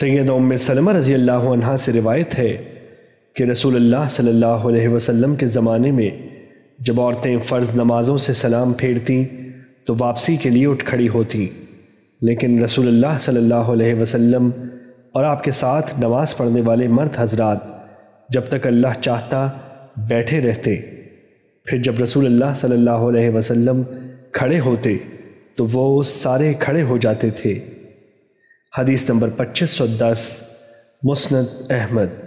سید ام سلمہ رضی اللہ عنہ سے روایت ہے کہ رسول اللہ صلی اللہ علیہ وسلم کے زمانے میں جب عورتیں فرض نمازوں سے سلام پھیرتیں تو واپسی کے لیے اٹھ کھڑی ہوتی۔ لیکن رسول اللہ صلی اللہ علیہ وسلم اور آپ کے ساتھ نماز پڑھنے والے مرد حضرات جب تک اللہ چاہتا بیٹھے رہتے۔ پھر جب رسول اللہ صلی اللہ علیہ وسلم کھڑے ہوتے تو وہ سارے کھڑے ہو جاتے تھے۔ حدیث نمبر پچیس سو دس مسند احمد۔